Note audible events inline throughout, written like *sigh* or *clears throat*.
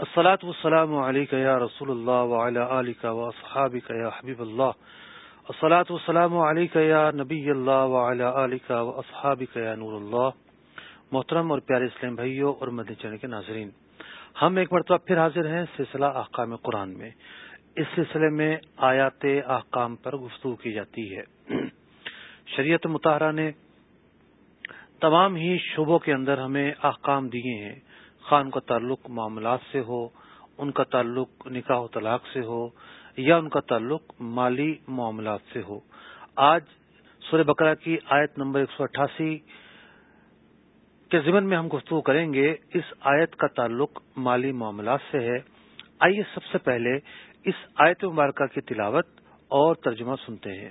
السلاۃ والسلام علیک یا رسول اللہ وعلی آلک و اصحابک یا حبیب اللہ السلاۃ والسلام علیک یا نبی اللہ وعلی آلک و اصحابک یا نور اللہ محترم اور پیارے اسلام بھائیوں اور مدنی چینل کے ناظرین، ہم ایک مرتبہ پھر حاضر ہیں سلسلہ احکام قرآن میں۔ اس سلسلے میں آیات احکام پر گفتگو کی جاتی ہے۔ شریعت مطالعہ نے تمام ہی شعبوں کے اندر ہمیں احکام دیے ہیں۔ خان کا تعلق معاملات سے ہو، ان کا تعلق نکاح و طلاق سے ہو، یا ان کا تعلق مالی معاملات سے ہو۔ آج سورہ بکرا کی آیت نمبر ایک سو اٹھاسی کے ضمن میں ہم گفتگو کریں گے، اس آیت کا تعلق مالی معاملات سے ہے۔ آئیے سب سے پہلے اس آیت مبارکہ کی تلاوت اور ترجمہ سنتے ہیں۔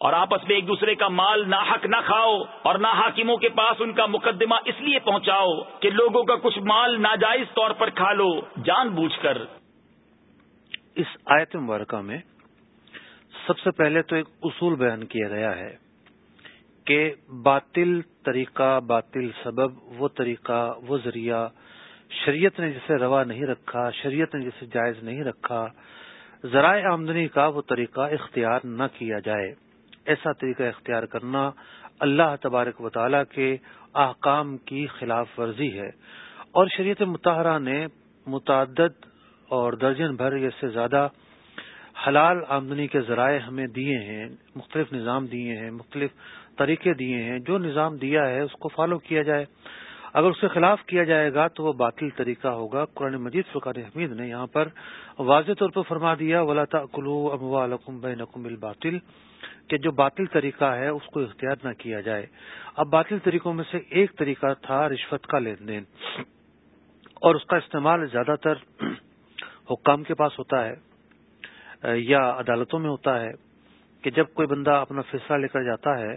اور آپس میں ایک دوسرے کا مال ناحق نہ کھاؤ اور نہ حاکموں کے پاس ان کا مقدمہ اس لیے پہنچاؤ کہ لوگوں کا کچھ مال ناجائز طور پر کھا لو، جان بوجھ کر۔ اس آیت مبارکہ میں سب سے پہلے تو ایک اصول بیان کیا گیا ہے کہ باطل طریقہ، باطل سبب، وہ طریقہ، وہ ذریعہ شریعت نے جسے روا نہیں رکھا، شریعت نے جسے جائز نہیں رکھا، ذرائع آمدنی کا وہ طریقہ اختیار نہ کیا جائے۔ ایسا طریقہ اختیار کرنا اللہ تبارک و تعالی کے احکام کی خلاف ورزی ہے۔ اور شریعت متحرہ نے متعدد اور درجن بھر سے زیادہ حلال آمدنی کے ذرائع ہمیں دیے ہیں، مختلف نظام دیے ہیں، مختلف طریقے دیے ہیں۔ جو نظام دیا ہے، اس کو فالو کیا جائے۔ اگر اس کے خلاف کیا جائے گا تو وہ باطل طریقہ ہوگا۔ قرآن مجید فقار حمید نے یہاں پر واضح طور پر فرما دیا، ولا کلو ابوا بین باطل کہ جو باطل طریقہ ہے اس کو اختیار نہ کیا جائے۔ اب باطل طریقوں میں سے ایک طریقہ تھا رشوت کا لین دین۔ اور اس کا استعمال زیادہ تر حکام کے پاس ہوتا ہے، یا عدالتوں میں ہوتا ہے کہ جب کوئی بندہ اپنا فیصلہ لے کر جاتا ہے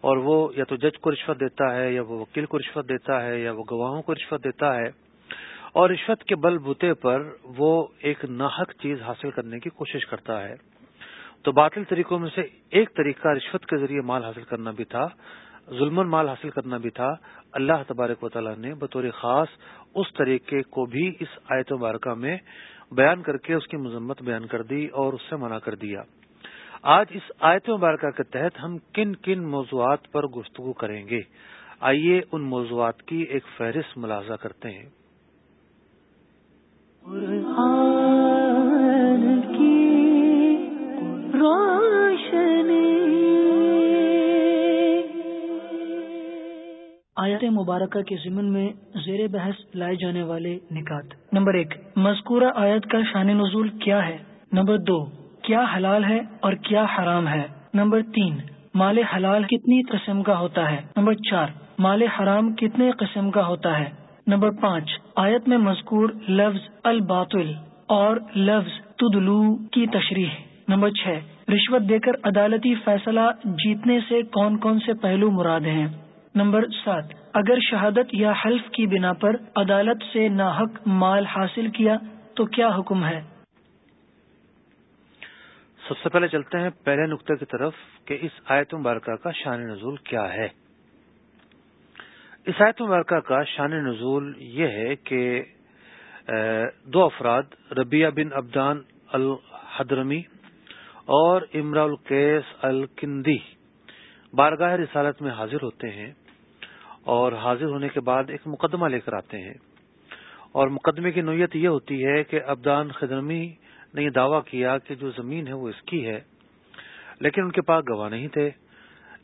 اور وہ یا تو جج کو رشوت دیتا ہے، یا وہ وکیل کو رشوت دیتا ہے، یا وہ گواہوں کو رشوت دیتا ہے۔ اور رشوت کے بل بوتے پر وہ ایک ناحق چیز حاصل کرنے کی کوشش کرتا ہے۔ تو باطل طریقوں میں سے ایک طریقہ رشوت کے ذریعے مال حاصل کرنا بھی تھا ظلم مال حاصل کرنا بھی تھا۔ اللہ تبارک و تعالیٰ نے بطور خاص اس طریقے کو بھی اس آیت مبارکہ میں بیان کر کے اس کی مذمت بیان کر دی اور اس سے منع کر دیا۔ آج اس آیت مبارکہ کے تحت ہم کن کن موضوعات پر گفتگو کریں گے۔ آئیے ان موضوعات کی ایک فہرست ملازہ کرتے ہیں۔ آیات مبارکہ کے ضمن میں زیر بحث لائے جانے والے نکات۔ نمبر ایک، مذکورہ آیت کا شان نزول کیا ہے؟ نمبر دو، کیا حلال ہے اور کیا حرام ہے؟ نمبر تین، مال حلال کتنی قسم کا ہوتا ہے؟ نمبر چار، مال حرام کتنے قسم کا ہوتا ہے؟ نمبر پانچ، آیت میں مذکور لفظ الباطل اور لفظ تدلو کی تشریح۔ نمبر چھ رشوت دے کر عدالتی فیصلہ جیتنے سے کون کون سے پہلو مراد ہیں؟ نمبر سات، اگر شہادت یا حلف کی بنا پر عدالت سے ناحق مال حاصل کیا تو کیا حکم ہے؟ سب سے پہلے چلتے ہیں پہلے نقطے کی طرف کہ اس آیت مبارکہ کا شان نزول کیا ہے۔ اس آیت مبارکہ کا شان نزول یہ ہے کہ دو افراد ربیہ بن ابدان الحدرمی اور امرا القیس الکندی بارگاہ رسالت میں حاضر ہوتے ہیں اور حاضر ہونے کے بعد ایک مقدمہ لے کر آتے ہیں اور مقدمے کی نوعیت یہ ہوتی ہے کہ ابدان خدرمی نے یہ دعویٰ کیا کہ جو زمین ہے وہ اس کی ہے، لیکن ان کے پاس گواہ نہیں تھے۔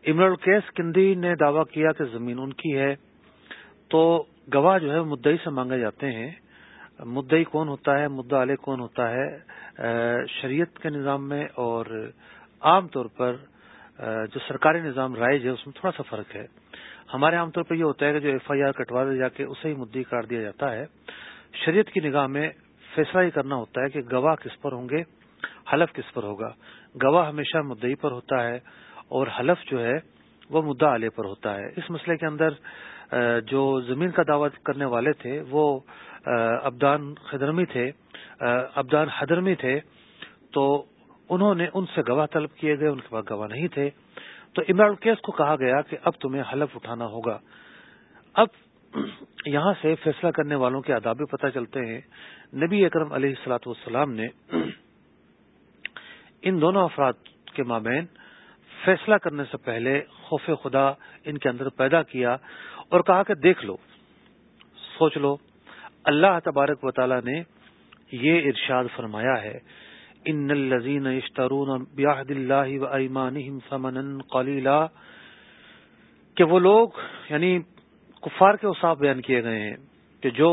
امر القیس کندی نے دعویٰ کیا کہ زمین ان کی ہے۔ تو گواہ جو ہے مدعی سے مانگے جاتے ہیں مدعی کون ہوتا ہے، مدعا علیہ کون ہوتا ہے؟ شریعت کے نظام میں اور عام طور پر جو سرکاری نظام رائج ہے، اس میں تھوڑا سا فرق ہے۔ ہمارے عام طور پر یہ ہوتا ہے کہ جو ایف آئی آر کٹوا دیا جا کے اسے ہی مدعی کاٹ دیا جاتا ہے۔ شریعت کی نگاہ میں فیصلہ یہ کرنا ہوتا ہے کہ گواہ کس پر ہوں گے، حلف کس پر ہوگا۔ گواہ ہمیشہ مدعی پر ہوتا ہے اور حلف جو ہے، وہ مدعا علیہ پر ہوتا ہے۔ اس مسئلے کے اندر جو زمین کا دعوت کرنے والے تھے، وہ ابدان خدرمی تھے ابدان حدرمی تھے، تو انہوں نے ان سے گواہ طلب کیے گئے، ان کے پاس گواہ نہیں تھے۔ تو عمران الکیس کو کہا گیا کہ اب تمہیں حلف اٹھانا ہوگا۔ اب *clears throat* یہاں سے فیصلہ کرنے والوں کے آداب پتہ چلتے ہیں۔ نبی اکرم علیہ السلاۃ والسلام نے *clears throat* ان دونوں افراد کے مابین فیصلہ کرنے سے پہلے خوف خدا ان کے اندر پیدا کیا اور کہا کہ دیکھ لو، سوچ لو اللہ تبارک و تعالی نے یہ ارشاد فرمایا ہے، ان الزین اشترون بیاہد اللہ و ایمان سمن قلیلا کہ وہ لوگ یعنی کفار کے اصاف بیان کیے گئے ہیں کہ جو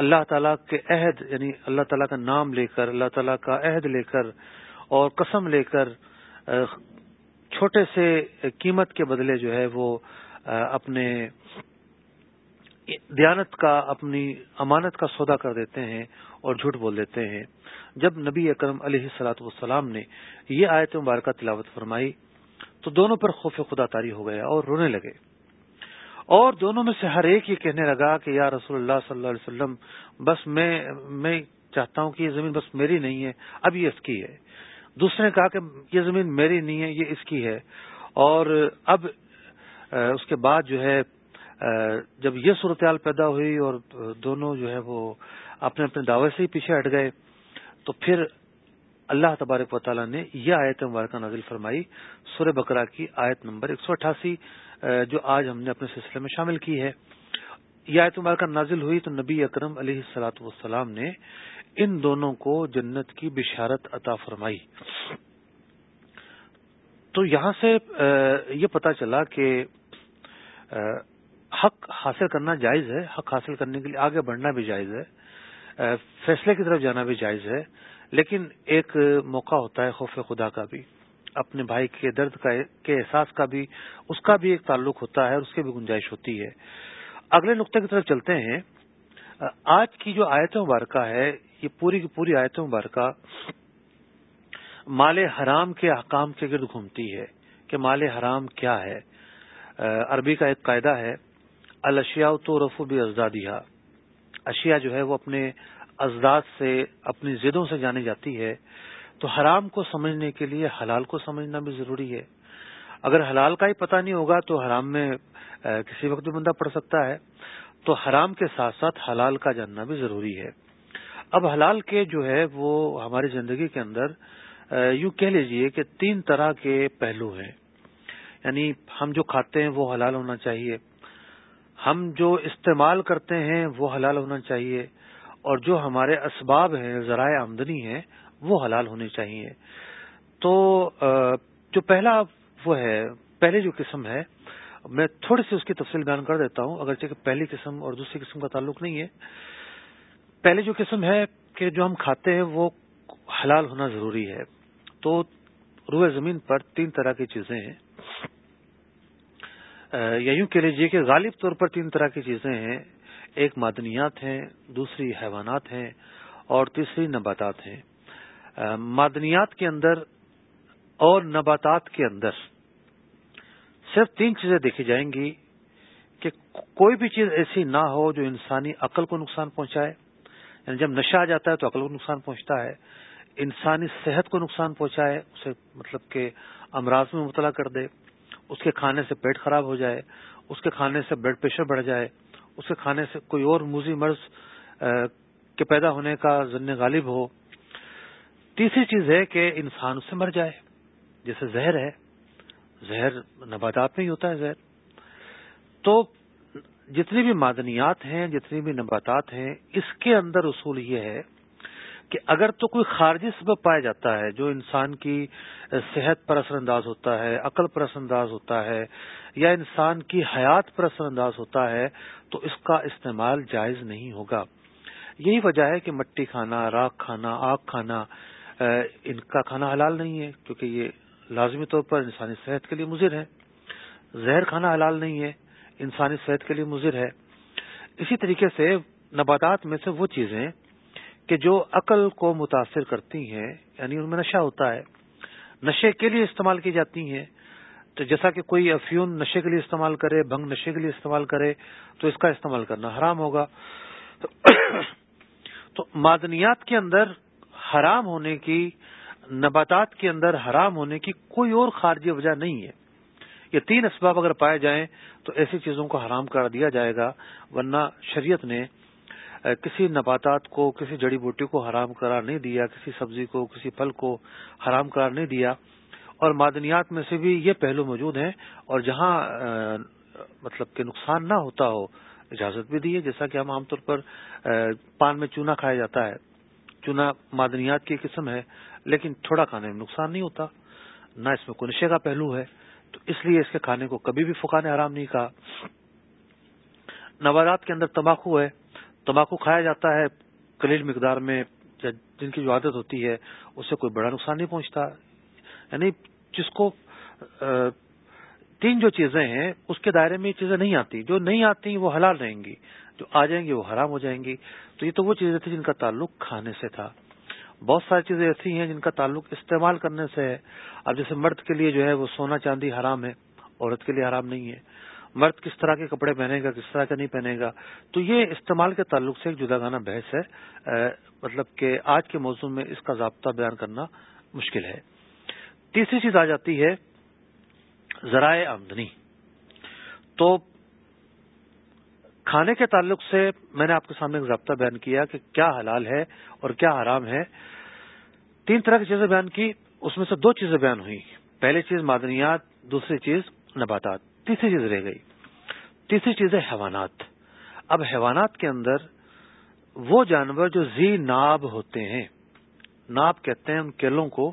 اللہ تعالیٰ کے عہد یعنی اللہ تعالیٰ کا نام لے کر، اللہ تعالیٰ کا عہد لے کر اور قسم لے کر چھوٹے سے قیمت کے بدلے جو ہے وہ اپنے دیانت کا اپنی امانت کا سودا کر دیتے ہیں اور جھوٹ بول دیتے ہیں۔ جب نبی اکرم علیہ سلاۃ والسلام نے یہ آیت مبارکہ تلاوت فرمائی، تو دونوں پر خوف خدا تاری ہو گیا اور رونے لگے۔ اور دونوں میں سے ہر ایک یہ کہنے لگا کہ یا رسول اللہ صلی اللہ علیہ وسلم، بس میں میں چاہتا ہوں کہ یہ زمین بس میری نہیں ہے، اب یہ اس کی ہے۔ دوسرے نے کہا کہ یہ زمین میری نہیں ہے، یہ اس کی ہے۔ اور اب، اس کے بعد جو ہے جب یہ صورتحال پیدا ہوئی اور دونوں جو ہے وہ اپنے اپنے دعوے سے ہی پیچھے ہٹ گئے، تو پھر اللہ تبارک و تعالیٰ نے یہ آیت مبارکہ نازل فرمائی، سورہ بکرا کی آیت نمبر ایک سو اٹھاسی جو آج ہم نے اپنے سلسلے میں شامل کی ہے۔ یہ آیت مبارکہ نازل ہوئی تو نبی اکرم علیہ السلاۃ والسلام نے ان دونوں کو جنت کی بشارت عطا فرمائی۔ تو یہاں سے یہ پتا چلا کہ حق حاصل کرنا جائز ہے، حق حاصل کرنے کے لیے آگے بڑھنا بھی جائز ہے فیصلے کی طرف جانا بھی جائز ہے، لیکن ایک موقع ہوتا ہے خوف خدا کا بھی، اپنے بھائی کے درد کا، کے احساس کا بھی، اس کا بھی ایک تعلق ہوتا ہے اور اس کی بھی گنجائش ہوتی ہے۔ اگلے نقطے کی طرف چلتے ہیں آج کی جو آیت مبارکہ ہے، یہ پوری کی پوری آیت مبارکہ مال حرام کے احکام کے گرد گھومتی ہے کہ مال حرام کیا ہے۔ عربی کا ایک قاعدہ ہے الشیا تو رفو بھی ازدادیہ اشیاء جو ہے وہ اپنے ازداد سے، اپنی زدوں سے جانی جاتی ہے۔ تو حرام کو سمجھنے کے لیے حلال کو سمجھنا بھی ضروری ہے۔ اگر حلال کا ہی پتہ نہیں ہوگا تو حرام میں کسی وقت بھی بندہ پڑ سکتا ہے۔ تو حرام کے ساتھ ساتھ حلال کا جاننا بھی ضروری ہے۔ اب حلال کے جو ہے وہ ہماری زندگی کے اندر یوں کہہ لیجیے کہ تین طرح کے پہلو ہیں۔ یعنی ہم جو کھاتے ہیں وہ حلال ہونا چاہیے۔ ہم جو استعمال کرتے ہیں وہ حلال ہونا چاہیے اور جو ہمارے اسباب ہیں، ذرائع آمدنی ہیں، وہ حلال ہونی چاہیے۔ تو جو پہلا وہ ہے، پہلے جو قسم ہے، میں تھوڑی سی اس کی تفصیل بیان کر دیتا ہوں، اگرچہ کہ پہلی قسم اور دوسری قسم کا تعلق نہیں ہے۔ پہلی جو قسم ہے کہ جو ہم کھاتے ہیں، وہ حلال ہونا ضروری ہے۔ تو روئے زمین پر تین طرح کی چیزیں ہیں۔ یا یوں کہہ لیجیے کہ غالب طور پر تین طرح کی چیزیں ہیں۔ ایک معدنیات ہیں، دوسری حیوانات ہیں اور تیسری نباتات ہیں۔ معدنیات کے اندر اور نباتات کے اندر صرف تین چیزیں دیکھی جائیں گی کہ کوئی بھی چیز ایسی نہ ہو جو انسانی عقل کو نقصان پہنچائے۔ یعنی جب نشہ آ جاتا ہے تو عقل کو نقصان پہنچتا ہے، انسانی صحت کو نقصان پہنچائے، اسے مطلب کہ امراض میں مبتلا کر دے۔ اس کے کھانے سے پیٹ خراب ہو جائے، اس کے کھانے سے بلڈ پریشر بڑھ جائے، اس کے کھانے سے کوئی اور موزی مرض کے پیدا ہونے کا ذن غالب ہو۔ تیسری چیز ہے کہ انسان اس سے مر جائے، جیسے زہر ہے۔ زہر نباتات میں ہی ہوتا ہے زہر۔ تو جتنی بھی معدنیات ہیں، جتنی بھی نباتات ہیں، اس کے اندر اصول یہ ہے کہ اگر تو کوئی خارجی سبب پایا جاتا ہے، جو انسان کی صحت پر اثر انداز ہوتا ہے، عقل پر اثر انداز ہوتا ہے، یا انسان کی حیات پر اثر انداز ہوتا ہے، تو اس کا استعمال جائز نہیں ہوگا۔ یہی وجہ ہے کہ مٹی کھانا، راکھ کھانا، آگ کھانا ان کا کھانا حلال نہیں ہے، کیونکہ یہ لازمی طور پر انسانی صحت کے لیے مضر ہے۔ زہر کھانا حلال نہیں ہے، انسانی صحت کے لیے مضر ہے۔ اسی طریقے سے نباتات میں سے وہ چیزیں کہ جو عقل کو متاثر کرتی ہیں یعنی ان میں نشہ ہوتا ہے، نشے کے لیے استعمال کی جاتی ہیں۔ تو جیسا کہ کوئی افیون نشے کے لیے استعمال کرے، بھنگ نشے کے لیے استعمال کرے، تو اس کا استعمال کرنا حرام ہوگا۔ *coughs* تو معدنیات کے اندر حرام ہونے کی، نباتات کے اندر حرام ہونے کی کوئی اور خارجی وجہ نہیں ہے۔ یہ تین اسباب اگر پائے جائیں، تو ایسی چیزوں کو حرام کر دیا جائے گا، ورنہ شریعت نے کسی نباتات کو، کسی جڑی بوٹی کو حرام قرار نہیں دیا، کسی سبزی کو، کسی پھل کو حرام قرار نہیں دیا۔ اور معدنیات میں سے بھی یہ پہلو موجود ہیں۔ اور جہاں مطلب کہ نقصان نہ ہوتا ہو، اجازت بھی دی ہے جیسا کہ ہم عام طور پر پان میں چونا کھایا جاتا ہے۔ چونا معدنیات کی قسم ہے، لیکن تھوڑا کھانے میں نقصان نہیں ہوتا، نہ اس میں کوئی نشے کا پہلو ہے۔ تو اس لیے اس کے کھانے کو کبھی بھی فکا نے آرام نہیں کہا۔ نوادات کے اندر تمباکو ہے۔ تمباکو کھایا جاتا ہے کلیل مقدار میں جن کی جو عادت ہوتی ہے، اس سے کوئی بڑا نقصان نہیں پہنچتا۔ یعنی جس کو تین جو چیزیں ہیں، اس کے دائرے میں یہ چیزیں نہیں آتی۔ جو نہیں آتی، وہ حلال رہیں گی۔ جو آ جائیں گی، وہ حرام ہو جائیں گی۔ تو یہ تو وہ چیزیں تھیں جن کا تعلق کھانے سے تھا۔ بہت ساری چیزیں ایسی ہیں جن کا تعلق استعمال کرنے سے ہے۔ اب جیسے مرد کے لیے جو ہے، وہ سونا چاندی حرام ہے، عورت کے لیے حرام نہیں ہے۔ مرد کس طرح کے کپڑے پہنے گا، کس طرح کا نہیں پہنے گا۔ تو یہ استعمال کے تعلق سے ایک جدا گانا بحث ہے۔ مطلب کہ آج کے موضوع میں اس کا ضابطہ بیان کرنا مشکل ہے۔ تیسری چیز آ جاتی ہے، ذرائع آمدنی۔ تو کھانے کے تعلق سے میں نے آپ کے سامنے ایک ضابطہ بیان کیا کہ کیا حلال ہے اور کیا حرام ہے۔ تین طرح کی چیزیں بیان کی، اس میں سے دو چیزیں بیان ہوئی پہلی چیز معدنیات، دوسری چیز نباتات۔ تیسری چیز رہ گئی۔ تیسری چیز ہے حیوانات۔ اب حیوانات کے اندر وہ جانور جو زی ناب ہوتے ہیں، ناب کہتے ہیں ان کیلوں کو۔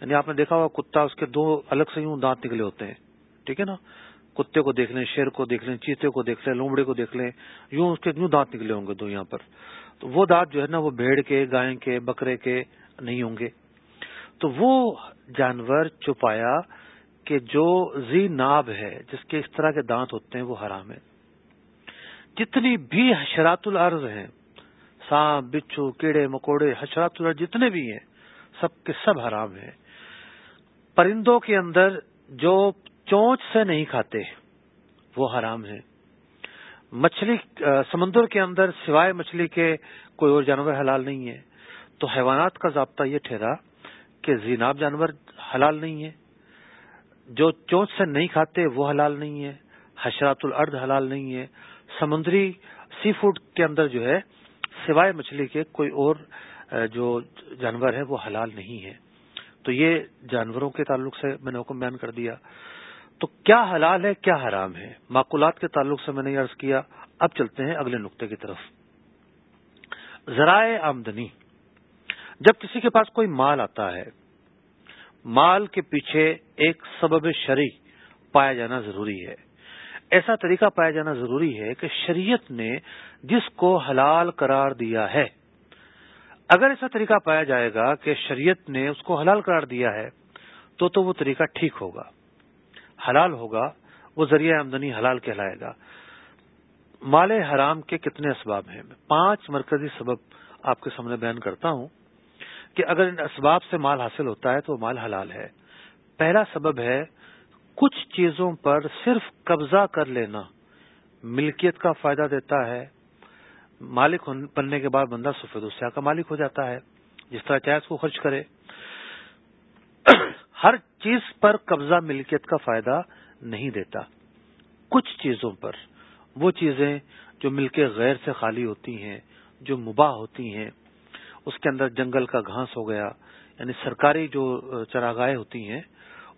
یعنی آپ نے دیکھا ہوا کتا، اس کے دو الگ سے یوں دانت نکلے ہوتے ہیں۔ ٹھیک ہے نا؟ کتے کو دیکھ لیں، شیر کو دیکھ لیں، چیتے کو دیکھ لیں، لومڑے کو دیکھ لیں، یوں اس کے یوں دانت نکلے ہوں گے دو یہاں پر۔ تو وہ دانت جو ہے نا، وہ بھیڑ کے گائے کے، بکرے کے نہیں ہوں گے۔ تو وہ جانور چپایا کہ جو زی ناب ہے، جس کے اس طرح کے دانت ہوتے ہیں، وہ حرام ہے جتنی بھی حشرات العرض ہیں، سانپ، بچھو، کیڑے، مکوڑے، حشرات العرض جتنے بھی ہیں، سب کے سب حرام ہیں۔ پرندوں کے اندر جو چونچ سے نہیں کھاتے، وہ حرام ہے مچھلی سمندر کے اندر سوائے مچھلی کے کوئی اور جانور حلال نہیں ہے۔ تو حیوانات کا ضابطہ یہ ٹھہرا کہ زیناب جانور حلال نہیں ہے جو چونچ سے نہیں کھاتے وہ حلال نہیں ہے، حشرات الارض حلال نہیں ہے۔ سمندری سی فوڈ کے اندر جو ہے، سوائے مچھلی کے کوئی اور جو جانور ہے وہ حلال نہیں ہے تو یہ جانوروں کے تعلق سے میں نے حکم بیان کر دیا۔ تو کیا حلال ہے، کیا حرام ہے؟ معقولات کے تعلق سے میں نے عرض کیا۔ اب چلتے ہیں اگلے نقطے کی طرف۔ ذرائع آمدنی۔ جب کسی کے پاس کوئی مال آتا ہے مال کے پیچھے ایک سبب شرع پایا جانا ضروری ہے۔ ایسا طریقہ پایا جانا ضروری ہے کہ شریعت نے جس کو حلال قرار دیا ہے، اگر ایسا طریقہ پایا جائے گا کہ شریعت نے اس کو حلال قرار دیا ہے، تو تو وہ طریقہ ٹھیک ہوگا۔ حلال ہوگا، وہ ذریعہ آمدنی حلال کہلائے گا۔ مال حرام کے کتنے اسباب ہیں؟ میں پانچ مرکزی سبب آپ کے سامنے بیان کرتا ہوں۔ کہ اگر ان اسباب سے مال حاصل ہوتا ہے تو مال حلال ہے۔ پہلا سبب ہے کچھ چیزوں پر صرف قبضہ کر لینا۔ ملکیت کا فائدہ دیتا ہے۔ مالک بننے کے بعد بندہ سفید السیاح کا مالک ہو جاتا ہے۔ جس طرح چاہے اس کو خرچ کرے۔ *clears throat* ہر چیز پر قبضہ ملکیت کا فائدہ نہیں دیتا۔ کچھ چیزوں پر۔ وہ چیزیں جو مل کے غیر سے خالی ہوتی ہیں، جو مباح ہوتی ہیں۔ اس کے اندر جنگل کا گھاس ہو گیا یعنی سرکاری جو چراگاہیں ہوتی ہیں،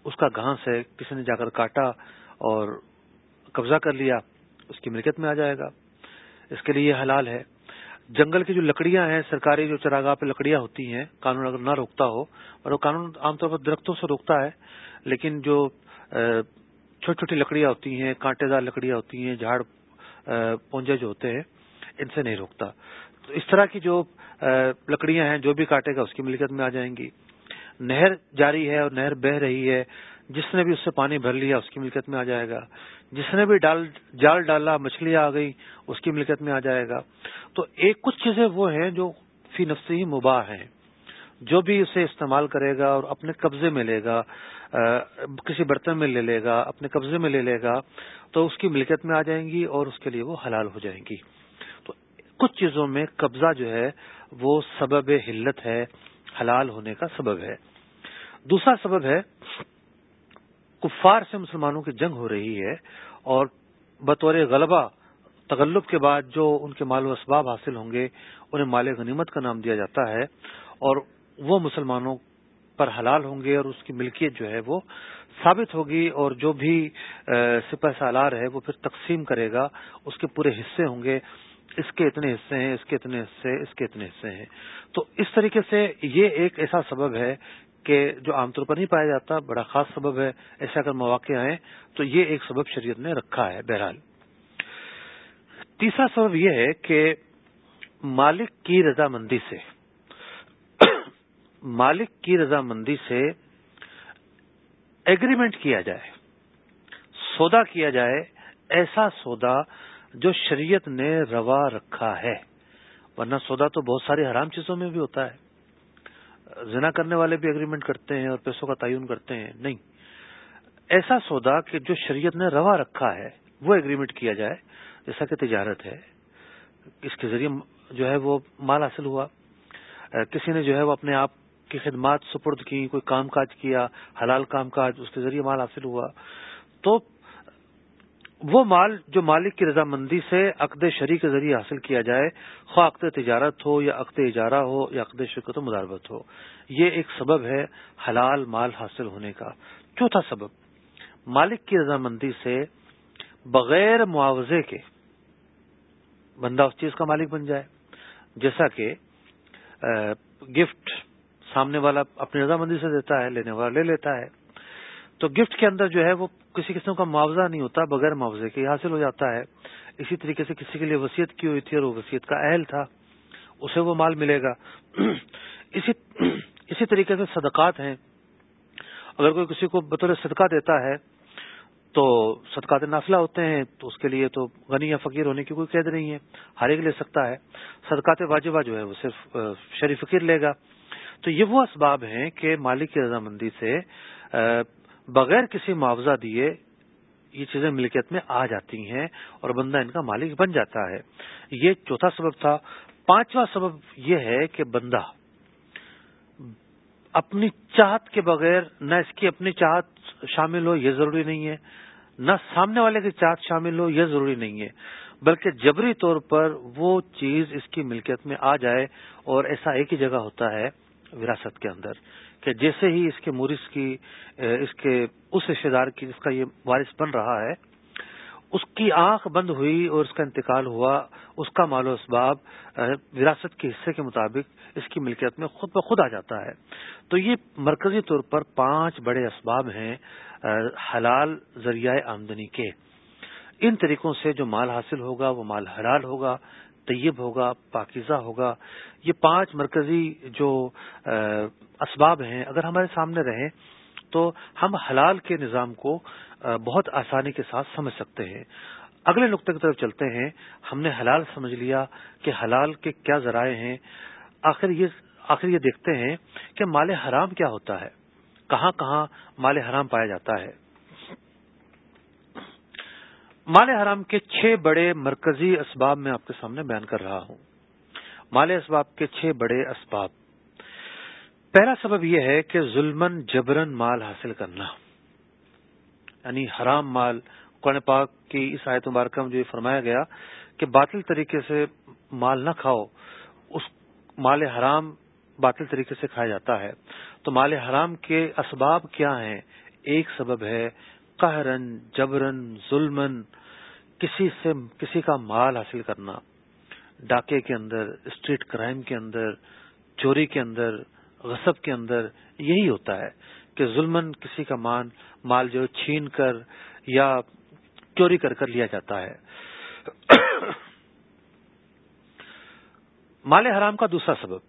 اس کا گھاس ہے، کسی نے جا کر کاٹا اور قبضہ کر لیا، اس کی ملکیت میں آ جائے گا۔ اس کے لیے یہ حلال ہے۔ جنگل کی جو لکڑیاں ہیں، سرکاری جو چراگاہ پہ لکڑیاں ہوتی ہیں، قانون اگر نہ روکتا ہو، اور وہ قانون عام طور پر درختوں سے روکتا ہے، لیکن جو چھوٹی چھوٹی لکڑیاں ہوتی ہیں، کانٹے دار لکڑیاں ہوتی ہیں، جھاڑ پونجے جو ہوتے ہیں، ان سے نہیں روکتا۔ تو اس طرح کی جو لکڑیاں ہیں، جو بھی کاٹے گا، اس کی ملکیت میں آ جائیں گی۔ نہر جاری ہے اور نہر بہ رہی ہے۔ جس نے بھی اس سے پانی بھر لیا، اس کی ملکیت میں آ جائے گا۔ جس نے بھی ڈال، جال ڈالا مچھلی آ گئی اس کی ملکیت میں آ جائے گا۔ تو ایک کچھ چیزیں وہ ہیں جو فی نفسی ہی مباح ہیں۔ جو بھی اسے استعمال کرے گا اور اپنے قبضے میں لے گا کسی برتن میں لے لے گا، اپنے قبضے میں لے لے گا، تو اس کی ملکیت میں آ جائیں گی اور اس کے لیے وہ حلال ہو جائیں گی۔ کچھ چیزوں میں قبضہ جو ہے وہ سبب حلت ہے، حلال ہونے کا سبب ہے۔ دوسرا سبب ہے، کفار سے مسلمانوں کی جنگ ہو رہی ہے اور بطور غلبہ، تغلب کے بعد جو ان کے مال و اسباب حاصل ہوں گے، انہیں مال غنیمت کا نام دیا جاتا ہے اور وہ مسلمانوں پر حلال ہوں گے اور اس کی ملکیت جو ہے وہ ثابت ہوگی اور جو بھی سپہ سالار ہے وہ پھر تقسیم کرے گا، اس کے پورے حصے ہوں گے۔ اس کے اتنے حصے ہیں، اس کے اتنے حصے اس کے اتنے حصے ہیں۔ تو اس طریقے سے یہ ایک ایسا سبب ہے کہ جو عام طور پر نہیں پایا جاتا، بڑا خاص سبب ہے، ایسے اگر مواقع آئیں تو یہ ایک سبب شریعت نے رکھا ہے بہرحال۔ تیسرا سبب یہ ہے کہ مالک کی رضامندی سے، مالک کی رضامندی سے ایگریمنٹ کیا جائے، سودا کیا جائے، ایسا سودا جو شریعت نے روا رکھا ہے۔ ورنہ سودا تو بہت ساری حرام چیزوں میں بھی ہوتا ہے۔ زنا کرنے والے بھی اگریمنٹ کرتے ہیں اور پیسوں کا تعین کرتے ہیں۔ نہیں۔ ایسا سودا کہ جو شریعت نے روا رکھا ہے، وہ اگریمنٹ کیا جائے، جیسا کہ تجارت ہے۔ اس کے ذریعے جو ہے وہ مال حاصل ہوا۔ کسی نے جو ہے وہ اپنے آپ کی خدمات سپرد کی، کوئی کام کاج کیا، حلال کام کاج، اس کے ذریعے مال حاصل ہوا۔ تو وہ مال جو مالک کی رضامندی سے عقد شریک کے ذریعے حاصل کیا جائے، خواہ عقد تجارت ہو یا عقد اجارہ ہو یا عقد شرکت و مداربت ہو، یہ ایک سبب ہے حلال مال حاصل ہونے کا۔ چوتھا سبب، مالک کی رضامندی سے بغیر معاوضے کے بندہ اس چیز کا مالک بن جائے۔ جیسا کہ گفٹ سامنے والا اپنی رضامندی سے دیتا ہے، لینے والا لے لیتا ہے۔ تو گفٹ کے اندر جو ہے وہ کسی قسم کا معاوضہ نہیں ہوتا بغیر معاوضے کے حاصل ہو جاتا ہے۔ اسی طریقے سے کسی کے لیے وسیعت کی ہوئی تھی اور وہ وسیعت کا اہل تھا، اسے وہ مال ملے گا۔ *clears throat* اسی *clears throat* اسی طریقے سے صدقات ہیں۔ اگر کوئی کسی کو بطور صدقہ دیتا ہے تو صدقات نافلہ ہوتے ہیں، تو اس کے لیے تو غنی یا فقیر ہونے کی کوئی قید نہیں ہے، ہر ایک لے سکتا ہے۔ صدقات واجبہ جو ہے وہ صرف شریف فقیر لے گا۔ تو یہ وہ اسباب ہیں کہ مالک کی رضامندی سے بغیر کسی معاوضہ دیے یہ چیزیں ملکیت میں آ جاتی ہیں اور بندہ ان کا مالک بن جاتا ہے۔ یہ چوتھا سبب تھا۔ پانچواں سبب یہ ہے کہ بندہ اپنی چاہت کے بغیر نہ اس کی اپنی چاہت شامل ہو، یہ ضروری نہیں ہے۔ نہ سامنے والے کی چاہت شامل ہو، یہ ضروری نہیں ہے۔ بلکہ جبری طور پر وہ چیز اس کی ملکیت میں آ جائے اور ایسا ایک ہی جگہ ہوتا ہے، وراثت کے اندر۔ کہ جیسے ہی اس کے مورث کی اس کے، اس رشتے دار کی، جس کا یہ وارث بن رہا ہے، اس کی آنکھ بند ہوئی اور اس کا انتقال ہوا، اس کا مال و اسباب وراثت کے حصے کے مطابق اس کی ملکیت میں خود بخود آ جاتا ہے۔ تو یہ مرکزی طور پر پانچ بڑے اسباب ہیں حلال ذریعہ آمدنی کے۔ ان طریقوں سے جو مال حاصل ہوگا، وہ مال حلال ہوگا۔ طیب ہوگا، پاکیزہ ہوگا۔ یہ پانچ مرکزی جو اسباب ہیں، اگر ہمارے سامنے رہیں تو ہم حلال کے نظام کو بہت آسانی کے ساتھ سمجھ سکتے ہیں۔ اگلے نقطے کی طرف چلتے ہیں۔ ہم نے حلال سمجھ لیا کہ حلال کے کیا ذرائع ہیں۔ آخر یہ آخر یہ دیکھتے ہیں کہ مال حرام کیا ہوتا ہے۔ کہاں کہاں مال حرام پایا جاتا ہے۔ مال حرام کے چھ بڑے مرکزی اسباب میں آپ کے سامنے بیان کر رہا ہوں۔ مال اسباب کے چھ بڑے اسباب۔ پہلا سبب یہ ہے کہ ظلمن جبرن مال حاصل کرنا۔ یعنی حرام مال، قرآن پاک کی اس آیت مبارکہ میں جو یہ فرمایا گیا کہ باطل طریقے سے مال نہ کھاؤ، اس مال حرام باطل طریقے سے کھایا جاتا ہے۔ تو مال حرام کے اسباب کیا ہیں؟ ایک سبب ہے قہرن جبرن ظلمن کسی سے، کسی کا مال حاصل کرنا، ڈاکے کے اندر، اسٹریٹ کرائم کے اندر، چوری کے اندر، غصب کے اندر، یہی ہوتا ہے کہ ظلمن کسی کا مان، مال جو چھین کر یا چوری کر کر لیا جاتا ہے۔ *coughs* مال حرام کا دوسرا سبب۔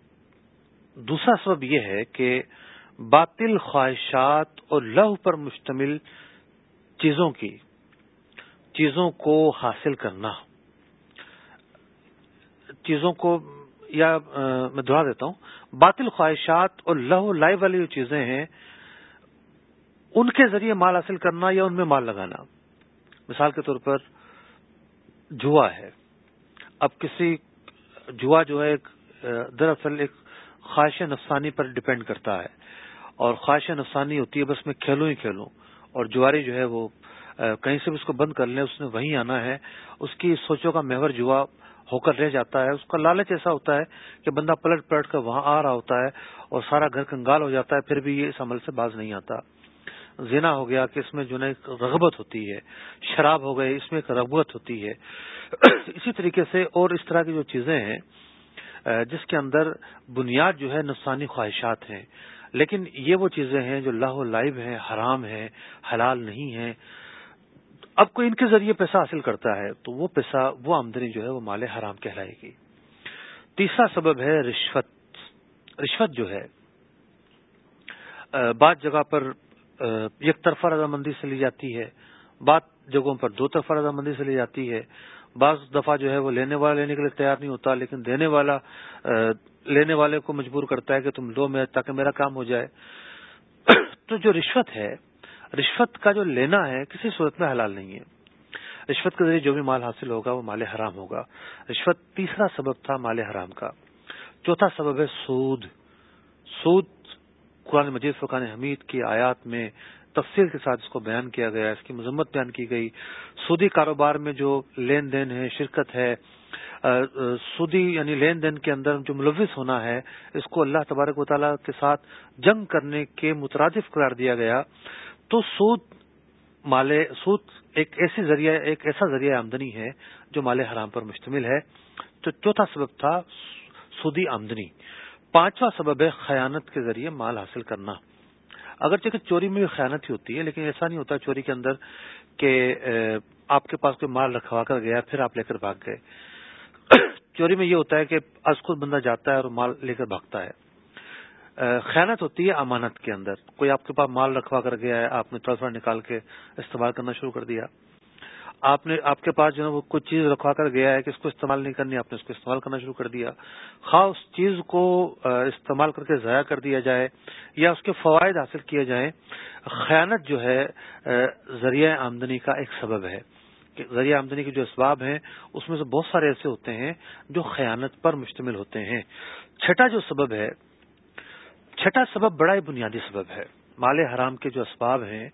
دوسرا سبب یہ ہے کہ باطل خواہشات اور لہو پر مشتمل چیزوں کی، چیزوں کو حاصل کرنا۔ چیزوں کو، یا میں دہرا دیتا ہوں۔ باطل خواہشات اور لہو لائی والی جو چیزیں ہیں، ان کے ذریعے مال حاصل کرنا یا ان میں مال لگانا۔ مثال کے طور پر، جوا ہے۔ اب کسی جوا جو ہے دراصل ایک خواہش نفسانی پر ڈپینڈ کرتا ہے۔ اور خواہش نفسانی ہوتی ہے، بس میں کھیلوں ہی کھیلوں۔ اور جواری جو ہے وہ کہیں سے بھی اس کو بند کر لیں، اس نے وہیں آنا ہے، اس کی سوچوں کا محور جوا ہو کر رہ جاتا ہے۔ اس کا لالچ ایسا ہوتا ہے کہ بندہ پلٹ پلٹ کر وہاں آ رہا ہوتا ہے اور سارا گھر کنگال ہو جاتا ہے، پھر بھی یہ اس عمل سے باز نہیں آتا۔ زنا ہو گیا کہ اس میں جو ایک رغبت ہوتی ہے، شراب ہو گئے، اس میں ایک رغبت ہوتی ہے۔ *clears throat* اسی طریقے سے اور اس طرح کی جو چیزیں ہیں جس کے اندر بنیاد جو ہے نفسانی خواہشات ہیں۔ لیکن یہ وہ چیزیں ہیں جو لاہ لائب ہیں، حرام ہیں، حلال نہیں ہیں۔ اب کوئی ان کے ذریعے پیسہ حاصل کرتا ہے، تو وہ پیسہ، وہ آمدنی جو ہے، وہ مال حرام کہلائے گی۔ تیسرا سبب ہے رشوت۔ رشوت جو ہے بعض جگہ پر یک طرفہ رضامندی سے لی جاتی ہے، بعض جگہوں پر دو طرفہ رضامندی سے لی جاتی ہے۔ بعض دفعہ جو ہے وہ لینے والا لینے کے لیے تیار نہیں ہوتا، لیکن دینے والا لینے والے کو مجبور کرتا ہے کہ تم لو میں تاکہ میرا کام ہو جائے۔ *clears throat* تو جو رشوت ہے، رشوت کا جو لینا ہے کسی صورت میں حلال نہیں ہے۔ رشوت کے ذریعے جو بھی مال حاصل ہوگا وہ مال حرام ہوگا۔ رشوت تیسرا سبب تھا مال حرام کا۔ چوتھا سبب ہے سود۔ سود قرآن مجید فقان حمید کی آیات میں تفصیل کے ساتھ اس کو بیان کیا گیا، اس کی مذمت بیان کی گئی۔ سودی کاروبار میں جو لین دین ہے، شرکت ہے سودی یعنی لین دین کے اندر جو ملوث ہونا ہے، اس کو اللہ تبارک و تعالیٰ کے ساتھ جنگ کرنے کے مترادف قرار دیا گیا۔ تو سود مال، سود ایک ایسی ذریعہ، ایک ایسا ذریعہ آمدنی ہے جو مال حرام پر مشتمل ہے۔ تو چوتھا سبب تھا سودی آمدنی۔ پانچواں سبب ہے خیانت کے ذریعے مال حاصل کرنا۔ اگرچہ کہ چوری میں بھی خیانت ہی ہوتی ہے، لیکن ایسا نہیں ہوتا چوری کے اندر کہ آپ کے پاس کوئی مال رکھوا کر گیا، پھر آپ لے کر بھاگ گئے۔ *clears throat* چوری میں یہ ہوتا ہے کہ از خود بندہ جاتا ہے اور مال لے کر بھاگتا ہے۔ خیانت ہوتی ہے امانت کے اندر۔ کوئی آپ کے پاس مال رکھوا کر گیا ہے، آپ نے تھوڑا تھوڑا نکال کے استعمال کرنا شروع کر دیا۔ آپ نے، آپ کے پاس جو ہے وہ کچھ چیز رکھوا کر گیا ہے کہ اس کو استعمال نہیں کرنی، آپ نے اس کو استعمال کرنا شروع کر دیا۔ خواہ اس چیز کو استعمال کر کے ضائع کر دیا جائے یا اس کے فوائد حاصل کیے جائیں، خیانت جو ہے ذریعہ آمدنی کا ایک سبب ہے۔ کہ ذریعہ آمدنی کے جو اسباب ہیں، اس میں سے بہت سارے ایسے ہوتے ہیں جو خیانت پر مشتمل ہوتے ہیں۔ چھٹا جو سبب ہے، چھٹا سبب بڑا ہی بنیادی سبب ہے۔ مال حرام کے جو اسباب ہیں،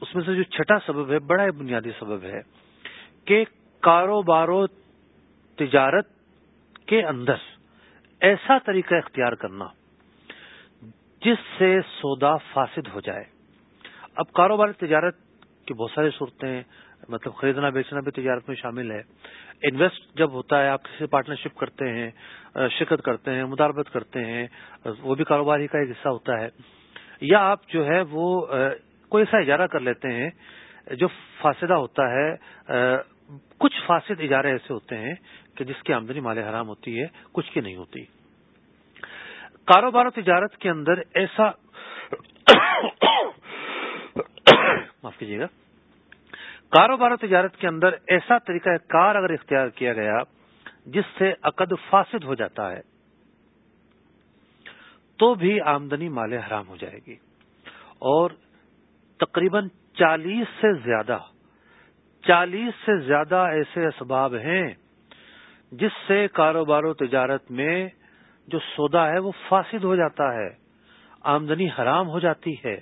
اس میں سے جو چھٹا سبب ہے، بڑا ہی بنیادی سبب ہے۔ کہ کاروبار و تجارت کے اندر ایسا طریقہ اختیار کرنا جس سے سودا فاسد ہو جائے۔ اب کاروبار، تجارت کی بہت ساری صورتیں مطلب خریدنا، بیچنا بھی تجارت میں شامل ہے۔ انویسٹ جب ہوتا ہے، آپ کسی پارٹنرشپ کرتے ہیں، شرکت کرتے ہیں، مداربت کرتے ہیں، وہ بھی کاروبار ہی کا ایک حصہ ہوتا ہے۔ یا آپ جو ہے وہ، کوئی ایسا اجارہ کر لیتے ہیں جو فاصدہ ہوتا ہے کچھ فاسد اجارے ایسے ہوتے ہیں کہ جس کی آمدنی مال حرام ہوتی ہے، کچھ کی نہیں ہوتی۔ کاروبار و تجارت کے اندر ایسا *coughs* معاف کیجیے گا۔ کاروبار و تجارت کے اندر ایسا طریقہ کار اگر اختیار کیا گیا، جس سے عقد فاسد ہو جاتا ہے، تو بھی آمدنی مال حرام ہو جائے گی۔ اور تقریباً چالیس سے زیادہ چالیس سے زیادہ ایسے اسباب ہیں جس سے کاروبار و تجارت میں جو سودا ہے وہ فاسد ہو جاتا ہے، آمدنی حرام ہو جاتی ہے۔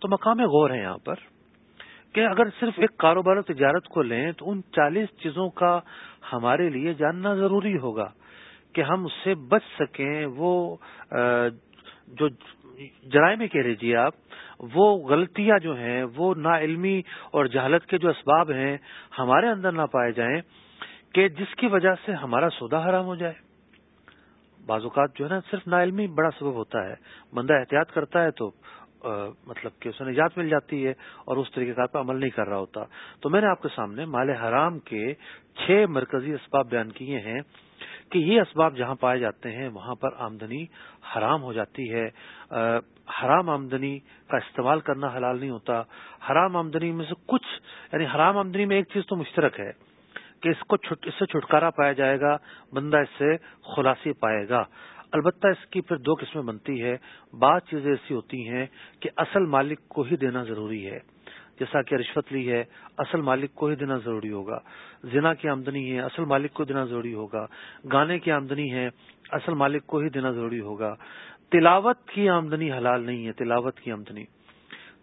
تو مقام غور ہے یہاں پر کہ اگر صرف ایک کاروبار و تجارت کو لیں تو ان چالیس چیزوں کا ہمارے لیے جاننا ضروری ہوگا کہ ہم اس سے بچ سکیں۔ وہ جو جرائم کہہ لیجیے آپ وہ غلطیاں جو ہیں، وہ نا علمی اور جہالت کے جو اسباب ہیں، ہمارے اندر نہ پائے جائیں کہ جس کی وجہ سے ہمارا سودا حرام ہو جائے۔ بعض اوقات جو ہے نا، صرف نا علمی بڑا سبب ہوتا ہے۔ بندہ احتیاط کرتا ہے تو مطلب کہ اسے نجات مل جاتی ہے اور اس طریقے کا عمل نہیں کر رہا ہوتا۔ تو میں نے آپ کے سامنے مال حرام کے چھ مرکزی اسباب بیان کیے ہیں۔ کہ یہ اسباب جہاں پائے جاتے ہیں، وہاں پر آمدنی حرام ہو جاتی ہے۔ حرام آمدنی کا استعمال کرنا حلال نہیں ہوتا۔ حرام آمدنی میں سے کچھ یعنی حرام آمدنی میں ایک چیز تو مشترک ہے کہ اس کو اس سے چھٹکارا پایا جائے گا، بندہ اس سے خلاصی پائے گا۔ البتہ اس کی پھر دو قسمیں بنتی ہے بعض چیزیں ایسی ہوتی ہیں کہ اصل مالک کو ہی دینا ضروری ہے۔ جیسا کہ رشوت لی ہے، اصل مالک کو ہی دینا ضروری ہوگا۔ زنا کی آمدنی ہے، اصل مالک کو دینا ضروری ہوگا۔ گانے کی آمدنی ہے، اصل مالک کو ہی دینا ضروری ہوگا۔ تلاوت کی آمدنی حلال نہیں ہے، تلاوت کی آمدنی۔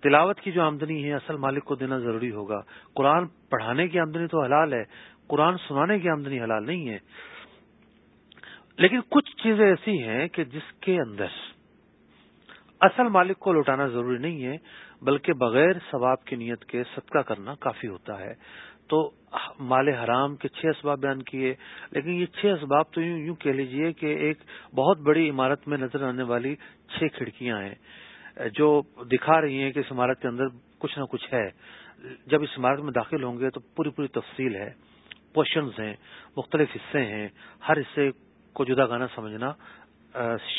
تلاوت کی جو آمدنی ہے، اصل مالک کو دینا ضروری ہوگا۔ قرآن پڑھانے کی آمدنی تو حلال ہے، قرآن سنانے کی آمدنی حلال نہیں ہے۔ لیکن کچھ چیزیں ایسی ہیں کہ جس کے اندر اصل مالک کو لوٹانا ضروری نہیں ہے۔ بلکہ بغیر ثواب کی نیت کے صدقہ کرنا کافی ہوتا ہے۔ تو مال حرام کے چھ اسباب بیان کیے، لیکن یہ چھ اسباب تو یوں یوں کہہ لیجیے کہ ایک بہت بڑی عمارت میں نظر آنے والی چھ کھڑکیاں ہیں، جو دکھا رہی ہیں کہ اس عمارت کے اندر کچھ نہ کچھ ہے۔ جب اس عمارت میں داخل ہوں گے تو پوری پوری تفصیل ہے۔ پوشنز ہیں، مختلف حصے ہیں۔ ہر حصے کو جدا گانا سمجھنا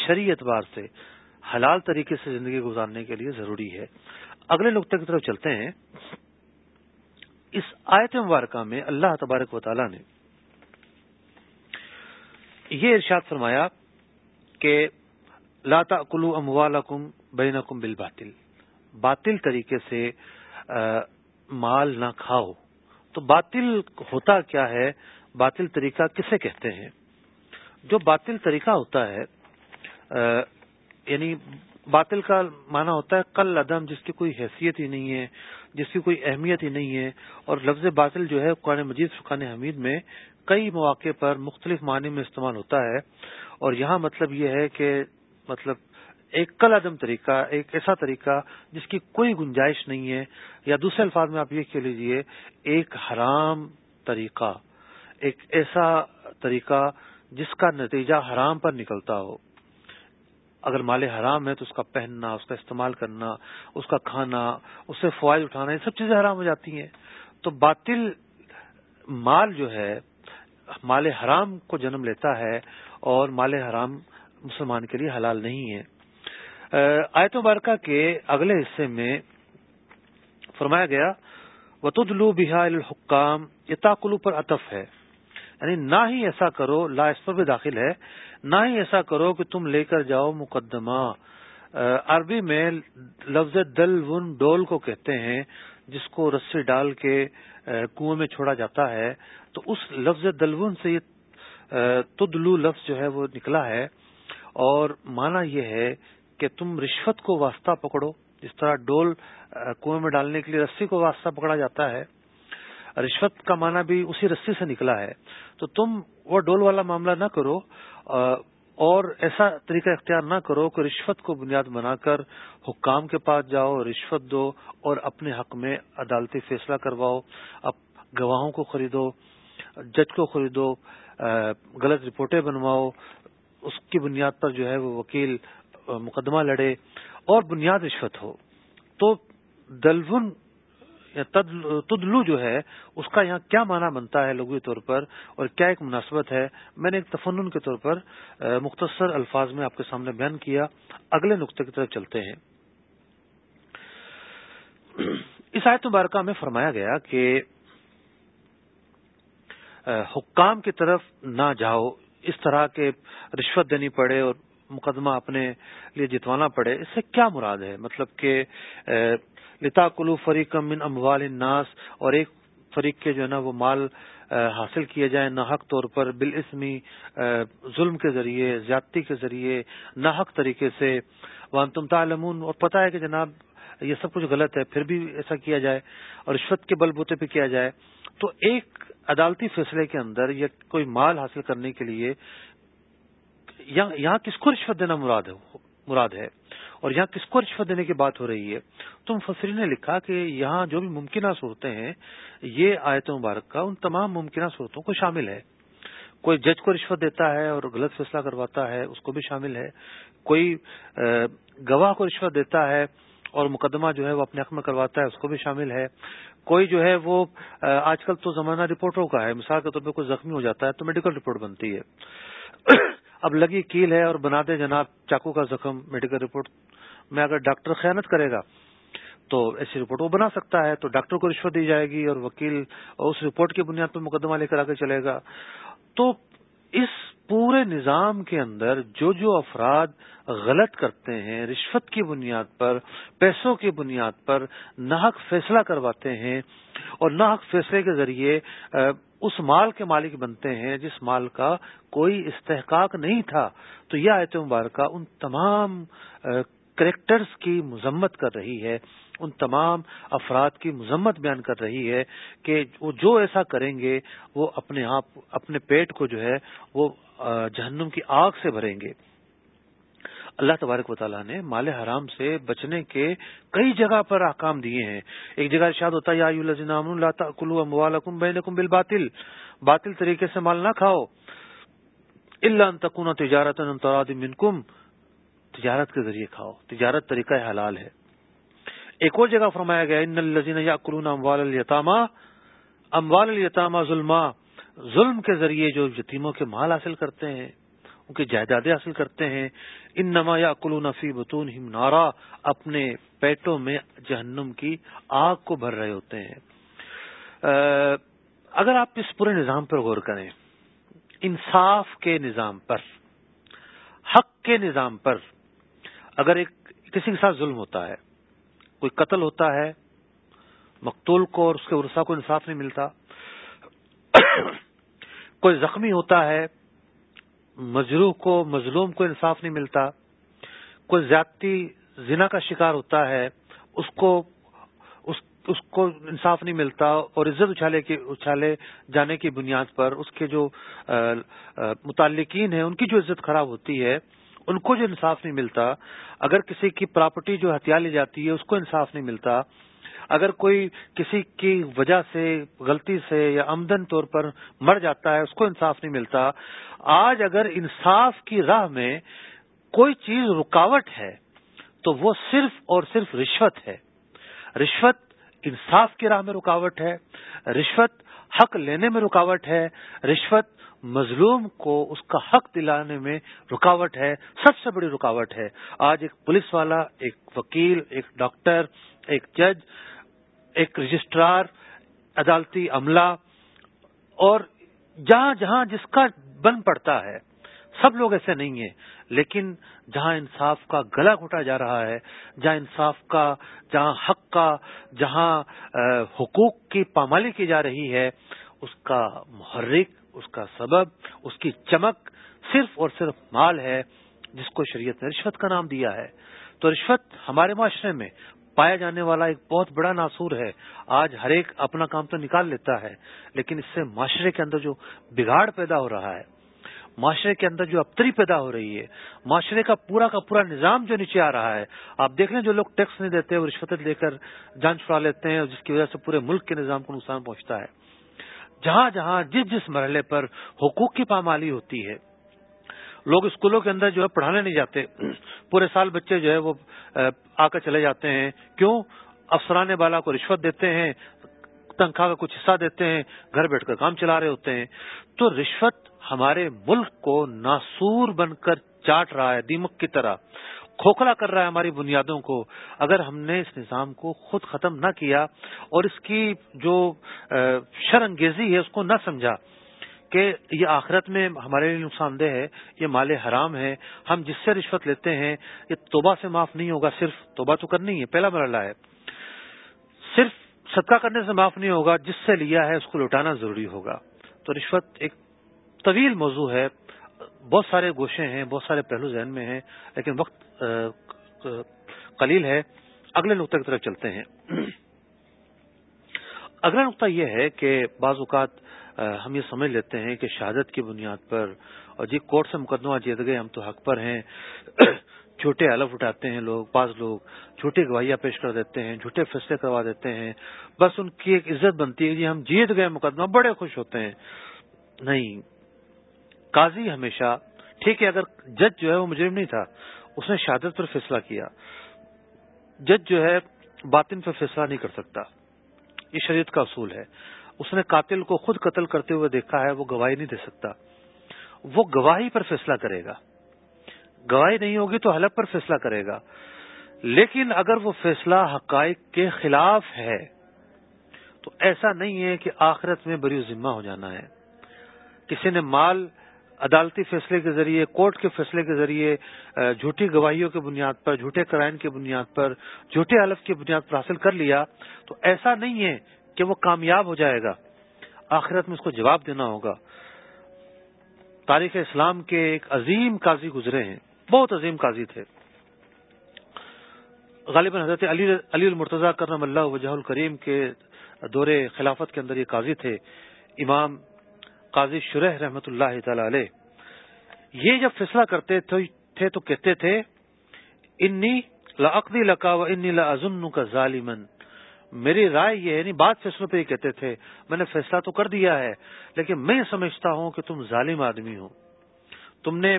شریع اعتبار سے، حلال طریقے سے زندگی گزارنے کے لیے ضروری ہے۔ اگلے نقطے کی طرف چلتے ہیں۔ اس آیت مبارکہ میں اللہ تبارک و تعالی نے یہ ارشاد فرمایا کہ لاتا کلو اموالکم بینکم بالباطل۔ باطل طریقے سے مال نہ کھاؤ۔ تو باطل ہوتا کیا ہے؟ باطل طریقہ کسے کہتے ہیں؟ جو باطل طریقہ ہوتا ہے یعنی باطل کا معنی ہوتا ہے کل عدم جس کی کوئی حیثیت ہی نہیں ہے، جس کی کوئی اہمیت ہی نہیں ہے۔ اور لفظ باطل جو ہے قرآن مجید فقان حمید میں کئی مواقع پر مختلف معنی میں استعمال ہوتا ہے۔ اور یہاں مطلب یہ ہے کہ مطلب ایک کل عدم طریقہ، ایک ایسا طریقہ جس کی کوئی گنجائش نہیں ہے۔ یا دوسرے الفاظ میں آپ یہ کہہ لیجیے، ایک حرام طریقہ، ایک ایسا طریقہ جس کا نتیجہ حرام پر نکلتا ہو۔ اگر مال حرام ہے تو اس کا پہننا، اس کا استعمال کرنا، اس کا کھانا، اس سے فوائد اٹھانا، یہ سب چیزیں حرام ہو جاتی ہیں۔ تو باطل مال جو ہے، مال حرام کو جنم لیتا ہے اور مال حرام مسلمان کے لیے حلال نہیں ہے۔ آیت مبارکہ کے اگلے حصے میں فرمایا گیا وطلو بحا الحکام یہ تاکلو پر اطف ہے۔ یعنی نہ ہی ایسا کرو، لا اس پر بھی داخل ہے، نہ ہی ایسا کرو کہ تم لے کر جاؤ مقدمہ۔ عربی میں لفظ دل ون ڈول کو کہتے ہیں، جس کو رسی ڈال کے کنویں میں چھوڑا جاتا ہے۔ تو اس لفظ دلون سے یہ تدلو لفظ جو ہے وہ نکلا ہے۔ اور مانا یہ ہے کہ تم رشوت کو واسطہ پکڑو، جس طرح ڈول کنویں میں ڈالنے کے لیے رسی کو واسطہ پکڑا جاتا ہے۔ رشوت کا معنی بھی اسی رسی سے نکلا ہے۔ تو تم وہ ڈول والا معاملہ نہ کرو اور ایسا طریقہ اختیار نہ کرو کہ رشوت کو بنیاد بنا کر حکام کے پاس جاؤ، رشوت دو اور اپنے حق میں عدالتی فیصلہ کرواؤ۔ اب گواہوں کو خریدو، جج کو خریدو غلط رپورٹیں بنواؤ۔ اس کی بنیاد پر جو ہے وہ وکیل مقدمہ لڑے اور بنیاد رشوت ہو۔ تو دلون تدلو جو ہے، اس کا یہاں کیا معنی بنتا ہے لغوی طور پر اور کیا ایک مناسبت ہے؟ میں نے ایک تفنن کے طور پر مختصر الفاظ میں آپ کے سامنے بیان کیا۔ اگلے نقطے کی طرف چلتے ہیں۔ اس آیت مبارکہ میں فرمایا گیا کہ حکام کی طرف نہ جاؤ۔ اس طرح کے رشوت دینی پڑے اور مقدمہ اپنے لیے جتوانا پڑے، اس سے کیا مراد ہے؟ مطلب کہ لتا کلو فریق من اموال الناس اور ایک فریق کے جو ہے نا وہ مال حاصل کیے جائیں ناحق طور پر بالاسمی ظلم کے ذریعے، زیادتی کے ذریعے، ناحق طریقے سے۔ وان تم تعلمون۔ اور پتہ ہے کہ جناب یہ سب کچھ غلط ہے، پھر بھی ایسا کیا جائے اور رشوت کے بل بوتے پہ کیا جائے۔ تو ایک عدالتی فیصلے کے اندر یا کوئی مال حاصل کرنے کے لیے یہاں کس کو رشوت دینا مراد ہے؟ مراد ہے؟ اور یہاں کس کو رشوت دینے کی بات ہو رہی ہے؟ تو مفسرین نے لکھا کہ یہاں جو بھی ممکنہ صورتیں ہیں، یہ آیت مبارک کا ان تمام ممکنہ صورتوں کو شامل ہے۔ کوئی جج کو رشوت دیتا ہے اور غلط فیصلہ کرواتا ہے، اس کو بھی شامل ہے۔ کوئی گواہ کو رشوت دیتا ہے اور مقدمہ جو ہے وہ اپنے حق میں کرواتا ہے، اس کو بھی شامل ہے۔ کوئی جو ہے وہ آج کل تو زمانہ رپورٹوں کا ہے۔ مثال کے طور پہ کوئی زخمی ہو جاتا ہے تو میڈیکل رپورٹ بنتی ہے۔ *clears throat* اب لگی کیل ہے اور بنا دے جناب چاقو کا زخم، میڈیکل رپورٹ میں اگر ڈاکٹر خیانت کرے گا تو ایسی رپورٹ وہ بنا سکتا ہے، تو ڈاکٹر کو رشوت دی جائے گی اور وکیل اس رپورٹ کی بنیاد پر مقدمہ لے کر آگے چلے گا۔ تو اس پورے نظام کے اندر جو جو افراد غلط کرتے ہیں، رشوت کی بنیاد پر، پیسوں کی بنیاد پر ناحق فیصلہ کرواتے ہیں اور ناحق فیصلے کے ذریعے اس مال کے مالک بنتے ہیں جس مال کا کوئی استحقاق نہیں تھا۔ تو یہ آیت مبارکہ ان تمام کریکٹرز کی مذمت کر رہی ہے، ان تمام افراد کی مذمت بیان کر رہی ہے کہ وہ جو ایسا کریں گے، وہ اپنے آپ، اپنے پیٹ کو جو ہے، وہ جہنم کی آگ سے بھریں گے۔ اللہ تبارک و تعالیٰ نے مال حرام سے بچنے کے کئی جگہ پر احکام دیے ہیں۔ ایک جگہ ارشاد ہوتا ہے بالباطل۔ باطل طریقے سے مال نہ کھاؤ۔ اللہ تکون تجارت منکم۔ تجارت کے ذریعے کھاؤ۔ تجارت طریقہ حلال ہے۔ ایک اور جگہ فرمایا گیا ان الزین یا قرون اموال التامہ اموال التامہ ظلم ظلم کے ذریعے جو یتیموں کے مال حاصل کرتے ہیں، ان کی جائیدادیں حاصل کرتے ہیں۔ ان نما یا قلون فی بتون ہم نارا۔ اپنے پیٹوں میں جہنم کی آگ کو بھر رہے ہوتے ہیں۔ اگر آپ اس پورے نظام پر غور کریں، انصاف کے نظام پر، حق کے نظام پر اگر ایک کسی کے ساتھ ظلم ہوتا ہے، کوئی قتل ہوتا ہے، مقتول کو اور اس کے ورثہ کو انصاف نہیں ملتا، کوئی زخمی ہوتا ہے، مجروح کو، مظلوم کو انصاف نہیں ملتا، کوئی زیادتی، زنا کا شکار ہوتا ہے، اس کو، اس اس کو انصاف نہیں ملتا اور عزت اچھالے کی، اچھالے جانے کی بنیاد پر اس کے جو متعلقین ہیں، ان کی جو عزت خراب ہوتی ہے ان کو جو انصاف نہیں ملتا، اگر کسی کی پراپرٹی جو ہتھیار لی جاتی ہے، اس کو انصاف نہیں ملتا، اگر کوئی کسی کی وجہ سے، غلطی سے یا آمدن طور پر مر جاتا ہے، اس کو انصاف نہیں ملتا۔ آج اگر انصاف کی راہ میں کوئی چیز رکاوٹ ہے، تو وہ صرف اور صرف رشوت ہے۔ رشوت انصاف کی راہ میں رکاوٹ ہے، رشوت حق لینے میں رکاوٹ ہے، رشوت مظلوم کو اس کا حق دلانے میں رکاوٹ ہے، سب سے بڑی رکاوٹ ہے۔ آج ایک پولیس والا، ایک وکیل، ایک ڈاکٹر، ایک جج، ایک رجسٹرار، عدالتی عملہ، اور جہاں جہاں جس کا بن پڑتا ہے، سب لوگ ایسے نہیں ہیں۔ لیکن جہاں انصاف کا گلا گھٹا جا رہا ہے، جہاں انصاف کا، جہاں حق کا، جہاں حقوق کی پامالی کی جا رہی ہے، اس کا محرک، اس کا سبب، اس کی چمک صرف اور صرف مال ہے، جس کو شریعت نے رشوت کا نام دیا ہے۔ تو رشوت ہمارے معاشرے میں پایا جانے والا ایک بہت بڑا ناصور ہے۔ آج ہر ایک اپنا کام تو نکال لیتا ہے، لیکن اس سے معاشرے کے اندر جو بگاڑ پیدا ہو رہا ہے معاشرے کے اندر جو ابتری پیدا ہو رہی ہے، معاشرے کا پورا کا پورا نظام جو نیچے آ رہا ہے، آپ دیکھ لیں جو لوگ ٹیکس نہیں دیتے وہ رشوت لے کر جان چھڑا لیتے ہیں جس کی وجہ سے پورے ملک کے نظام کو نقصان پہنچتا ہے۔ جہاں جہاں جس جس مرحلے پر حقوق کی پامالی ہوتی ہے، لوگ اسکولوں کے اندر جو ہے پڑھانے نہیں جاتے۔ پورے سال بچے جو ہے وہ، آ کر چلے جاتے ہیں۔ کیوں؟ افسران بالا کو رشوت دیتے ہیں، تنخواہ کا کچھ حصہ دیتے ہیں، گھر بیٹھ کر کام چلا رہے ہوتے ہیں۔ تو رشوت ہمارے ملک کو ناسور بن کر چاٹ رہا ہے، دیمک کی طرح۔ کھوکھلا کر رہا ہے ہماری بنیادوں کو۔ اگر ہم نے اس نظام کو خود ختم نہ کیا اور اس کی جو شر انگیزی ہے، اس کو نہ سمجھا کہ یہ آخرت میں ہمارے لیے نقصان دہ ہے، یہ مال حرام ہے، ہم جس سے رشوت لیتے ہیں، یہ توبہ سے معاف نہیں ہوگا، صرف توبہ تو کرنی ہے، پہلا مرحلہ ہے۔ صرف صدقہ کرنے سے معاف نہیں ہوگا، جس سے لیا ہے، اس کو لوٹانا ضروری ہوگا۔ تو رشوت ایک طویل موضوع ہے، بہت سارے گوشے ہیں، بہت سارے پہلو ذہن میں ہیں، لیکن وقت قلیل ہے۔ اگلے نقطہ کی طرف چلتے ہیں۔ اگلا نقطہ یہ ہے کہ بعض اوقات ہم یہ سمجھ لیتے ہیں کہ شہادت کی بنیاد پر، اور جی کورٹ سے مقدمہ جیت گئے، ہم تو حق پر ہیں۔ جھوٹے الف اٹھاتے ہیں لوگ، بعض لوگ جھوٹی گواہیاں پیش کر دیتے ہیں، جھوٹے فیصلے کروا دیتے ہیں۔ بس ان کی ایک عزت بنتی ہے جی ہم جیت گئے مقدمہ، بڑے خوش ہوتے ہیں۔ نہیں قاضی ہمیشہ، ٹھیک ہے، اگر جج جو ہے وہ مجرم نہیں تھا، اس نے شہادت پر فیصلہ کیا۔ جج جو ہے باطن پر فیصلہ نہیں کر سکتا۔ یہ شریعت کا اصول ہے۔ اس نے قاتل کو خود قتل کرتے ہوئے دیکھا ہے، وہ گواہی نہیں دے سکتا۔ وہ گواہی پر فیصلہ کرے گا۔ گواہی نہیں ہوگی تو حلف پر فیصلہ کرے گا۔ لیکن اگر وہ فیصلہ حقائق کے خلاف ہے، تو ایسا نہیں ہے کہ آخرت میں بری ذمہ ہو جانا ہے۔ کسی نے مال عدالتی فیصلے کے ذریعے، کورٹ کے فیصلے کے ذریعے جھوٹی گواہیوں کی بنیاد پر، جھوٹے کرائن کی بنیاد پر، جھوٹے حلف کی بنیاد پر حاصل کر لیا تو ایسا نہیں ہے کہ وہ کامیاب ہو جائے گا۔ آخرت میں اس کو جواب دینا ہوگا۔ تاریخ اسلام کے ایک عظیم قاضی گزرے ہیں۔ بہت عظیم قاضی تھے۔ غالباً حضرت علی علی المرتضی کرم اللہ وجہ الکریم کے دور خلافت کے اندر یہ قاضی تھے۔ امام قاضی شرح رحمت اللہ تعالی علیہ، یہ جب فیصلہ کرتے تھے تو کہتے تھے، انی لقدی لکا و انی لازن کا ظالمن میری رائے یہ ہے نہیں بات فیصلوں پہ یہ کہتے تھے، میں نے فیصلہ تو کر دیا ہے، لیکن میں سمجھتا ہوں کہ تم ظالم آدمی ہو۔ تم نے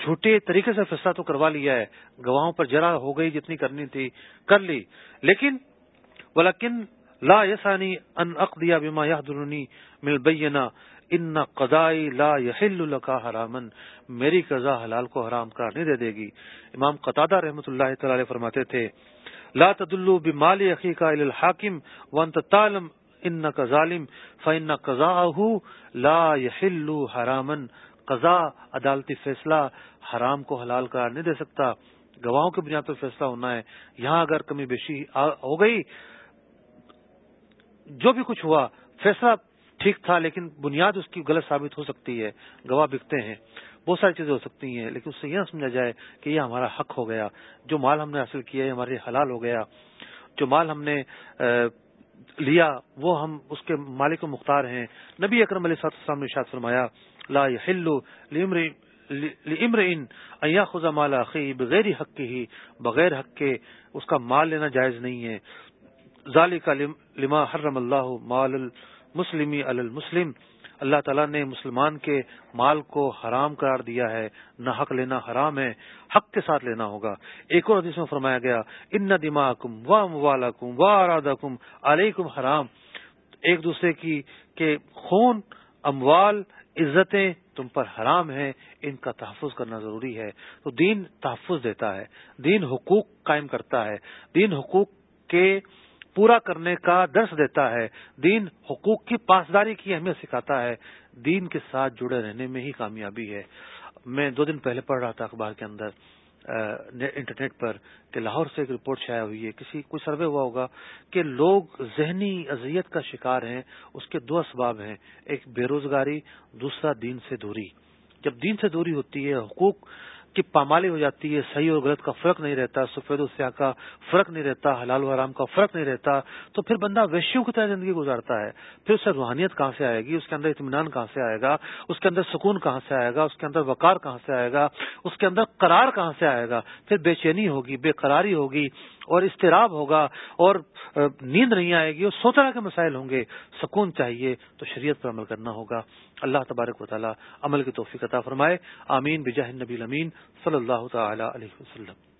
جھوٹے طریقے سے فیصلہ تو کروا لیا ہے، گواہوں پر جرا ہو گئی جتنی کرنی تھی، کر لی۔ لیکن ولیکن لا یسانی ان اقدیا بیما یا مل بینا ان قدائی لا یحل کا حرامن میری قضا حلال کو حرام قرار نہیں دے دے گی۔ امام قطادہ رحمۃ اللہ تعالی فرماتے تھے، لا تدلو بمال عقیقہ الحاکم وانت تعلم ان کا ظالم فن قزا لا یحل حرامن قضا، عدالتی فیصلہ حرام کو حلال قرار نہیں دے سکتا۔ گواہوں کی بنیاد پر فیصلہ ہونا ہے۔ یہاں اگر کمی بیشی ہو گئی، جو بھی کچھ ہوا، فیصلہ ٹھیک تھا لیکن بنیاد اس کی غلط ثابت ہو سکتی ہے، گواہ بکتے ہیں۔ بہت ساری چیزیں ہو سکتی ہیں، لیکن اس سے یہ سمجھا جائے کہ یہ ہمارا حق ہو گیا۔ جو مال ہم نے حاصل کیا ہے ہمارے حلال ہو گیا۔ جو مال ہم نے لیا، وہ ہم اس کے مالک و مختار ہیں۔ نبی اکرم علیہ السلام نے شاد فرمایا، لا امر ان خزا مالا بغیر حق کے ہی، بغیر حق کے اس کا مال لینا جائز نہیں ہے۔ ظالی کا لما حرم اللہ مال المسلمی المسلم۔ اللہ تعالیٰ نے مسلمان کے مال کو حرام قرار دیا ہے۔ نہ حق لینا حرام ہے، حق کے ساتھ لینا ہوگا۔ ایک اور حدیث میں فرمایا گیا، ان دما کم و موالا کم و ارادہ کم علیکم حرام۔ ایک دوسرے کی کہ خون، اموال، عزتیں تم پر حرام ہیں، ان کا تحفظ کرنا ضروری ہے۔ تو دین تحفظ دیتا ہے، دین حقوق قائم کرتا ہے۔ دین حقوق کے پورا کرنے کا درس دیتا ہے۔ دین حقوق کی پاسداری کی اہمیت سکھاتا ہے۔ دین کے ساتھ جڑے رہنے میں ہی کامیابی ہے۔ میں دو دن پہلے پڑھ رہا تھا اخبار کے اندر انٹرنیٹ پر کہ لاہور سے ایک رپورٹ شائع ہوئی ہے۔ کسی، کوئی سروے ہوا ہوگا کہ لوگ ذہنی اذیت کا شکار ہیں، اس کے دو اسباب ہیں۔ ایک بے روزگاری، دوسرا دین سے دوری۔ جب دین سے دوری ہوتی ہے، حقوق کی پامالی ہو جاتی ہے، صحیح اور غلط کا فرق نہیں رہتا، سفید و سیاہ کا فرق نہیں رہتا، حلال و حرام کا فرق نہیں رہتا، تو پھر بندہ ویشیوں کی طرح زندگی گزارتا ہے۔ پھر اسے روحانیت کہاں سے آئے گی؟ اس کے اندر اطمینان کہاں سے آئے گا؟ اس کے اندر سکون کہاں سے آئے گا؟ اس کے اندر وقار کہاں سے آئے گا؟ اس کے اندر قرار کہاں سے آئے گا؟ پھر بے چینی ہوگی، بے قراری ہوگی۔ اور استراب ہوگا اور نیند نہیں آئے گی اور سو طرح کے مسائل ہوں گے، سکون چاہیے تو شریعت پر عمل کرنا ہوگا۔ اللہ تبارک و تعالیٰ عمل کی توفیق عطا فرمائے۔ آمین۔ بجاہ نبی امین صلی اللہ تعالی علیہ وسلم۔